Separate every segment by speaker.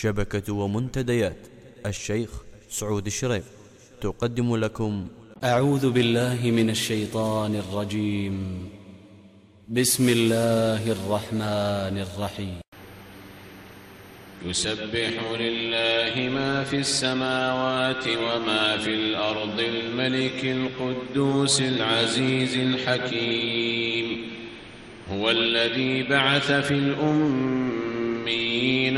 Speaker 1: شبكة ومنتديات. الشيخ سعود الشريف. تقدم لكم.
Speaker 2: أعوذ بالله من الشيطان الرجيم. بسم الله الرحمن الرحيم.
Speaker 3: يسبح لله ما في السماوات وما في الأرض الملك القدوس العزيز الحكيم. هو الذي بعث في الأمين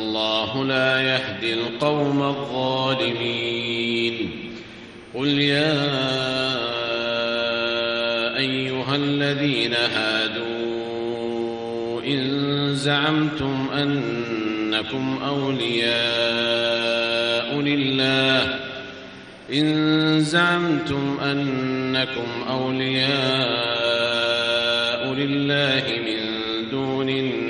Speaker 3: والله لا يهدي القوم الظالمين. قل يا أيها الذين هادوا إن زعمتم أنكم أولياء لله. إن زعمتم أنكم أولياء لله من دون الناس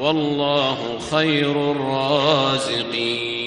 Speaker 3: والله خير الرازقين.